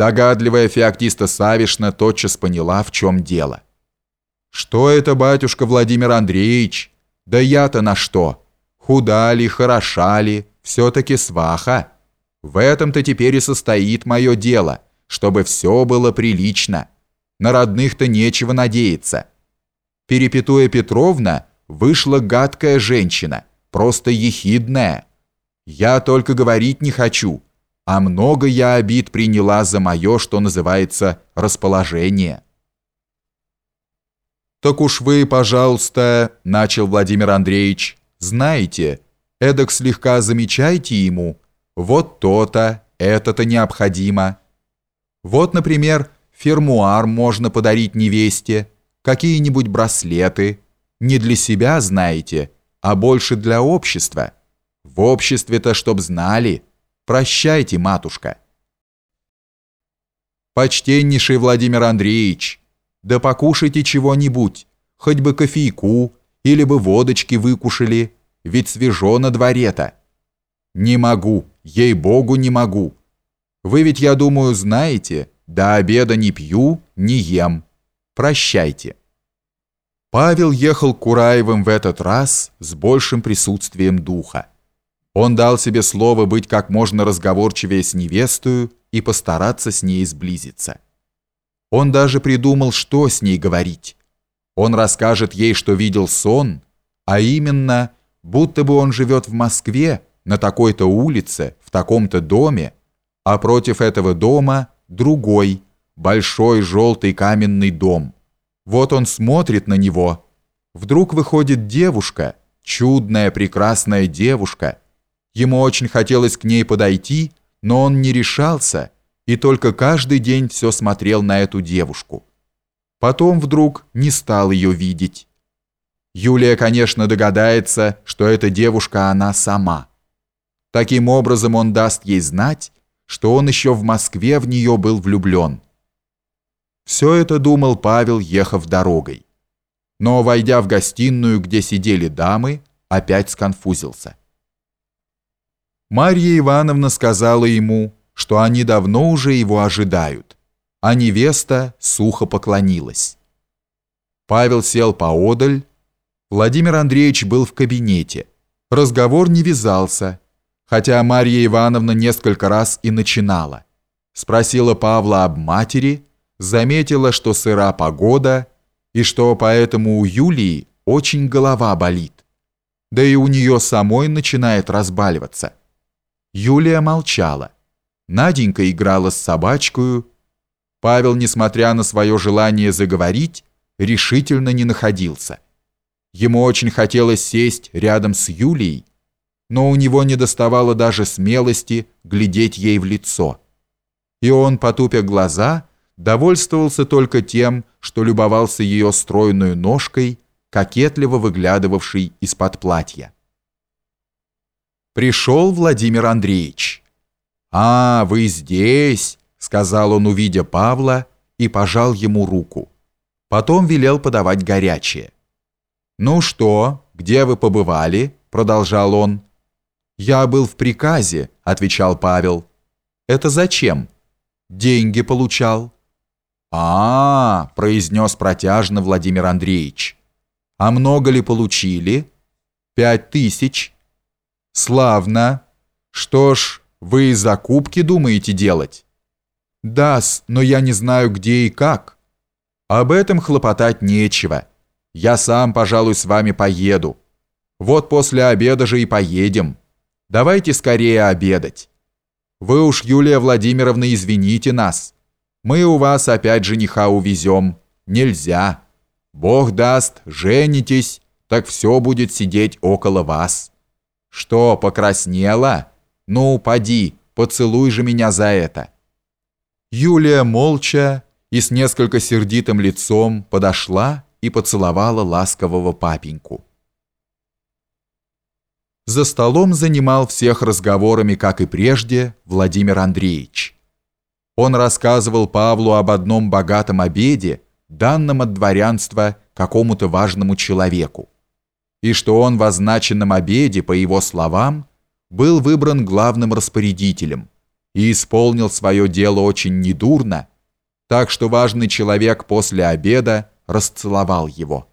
Догадливая Феоктиста Савишна тотчас поняла, в чем дело. «Что это, батюшка Владимир Андреевич? Да я-то на что? Худа ли, хороша ли, все-таки сваха. В этом-то теперь и состоит мое дело, чтобы все было прилично. На родных-то нечего надеяться». Перепетуя Петровна вышла гадкая женщина, просто ехидная. Я только говорить не хочу, а много я обид приняла за мое, что называется, расположение. «Так уж вы, пожалуйста, — начал Владимир Андреевич, — знаете, эдак слегка замечайте ему, вот то-то, это-то необходимо. Вот, например, фермуар можно подарить невесте, какие-нибудь браслеты. Не для себя, знаете, а больше для общества. В обществе-то, чтоб знали. Прощайте, матушка. Почтеннейший Владимир Андреевич, да покушайте чего-нибудь, хоть бы кофейку или бы водочки выкушали, ведь свежо на дворе-то. Не могу, ей-богу, не могу. Вы ведь, я думаю, знаете, до обеда не пью, не ем. Прощайте. Павел ехал Кураевым в этот раз с большим присутствием духа. Он дал себе слово быть как можно разговорчивее с невестою и постараться с ней сблизиться. Он даже придумал, что с ней говорить. Он расскажет ей, что видел сон, а именно, будто бы он живет в Москве, на такой-то улице, в таком-то доме, а против этого дома другой, большой желтый каменный дом. Вот он смотрит на него. Вдруг выходит девушка, чудная, прекрасная девушка. Ему очень хотелось к ней подойти, но он не решался и только каждый день все смотрел на эту девушку. Потом вдруг не стал ее видеть. Юлия, конечно, догадается, что эта девушка она сама. Таким образом он даст ей знать, что он еще в Москве в нее был влюблен. Все это думал Павел, ехав дорогой. Но, войдя в гостиную, где сидели дамы, опять сконфузился. Марья Ивановна сказала ему, что они давно уже его ожидают, а невеста сухо поклонилась. Павел сел поодаль, Владимир Андреевич был в кабинете. Разговор не вязался, хотя Марья Ивановна несколько раз и начинала. Спросила Павла об матери, заметила, что сыра погода и что поэтому у Юлии очень голова болит. Да и у нее самой начинает разбаливаться. Юлия молчала. Наденька играла с собачкою. Павел, несмотря на свое желание заговорить, решительно не находился. Ему очень хотелось сесть рядом с Юлией, но у него не доставало даже смелости глядеть ей в лицо. И он, потупя глаза, довольствовался только тем, что любовался ее стройную ножкой, кокетливо выглядывавшей из-под платья. Пришел Владимир Андреевич. «А, вы здесь!» — сказал он, увидя Павла, и пожал ему руку. Потом велел подавать горячее. «Ну что, где вы побывали?» — продолжал он. «Я был в приказе», — отвечал Павел. «Это зачем?» «Деньги получал». А, -а, -а произнес протяжно Владимир Андреевич. «А много ли получили?» «Пять тысяч». «Славно. Что ж, вы закупки думаете делать?» да но я не знаю, где и как». «Об этом хлопотать нечего. Я сам, пожалуй, с вами поеду. Вот после обеда же и поедем». Давайте скорее обедать. Вы уж, Юлия Владимировна, извините нас. Мы у вас опять жениха увезем. Нельзя. Бог даст, женитесь, так все будет сидеть около вас. Что, покраснела? Ну, поди, поцелуй же меня за это. Юлия молча и с несколько сердитым лицом подошла и поцеловала ласкового папеньку. За столом занимал всех разговорами, как и прежде, Владимир Андреевич. Он рассказывал Павлу об одном богатом обеде, данном от дворянства какому-то важному человеку, и что он в означенном обеде, по его словам, был выбран главным распорядителем, и исполнил свое дело очень недурно, так что важный человек после обеда расцеловал его.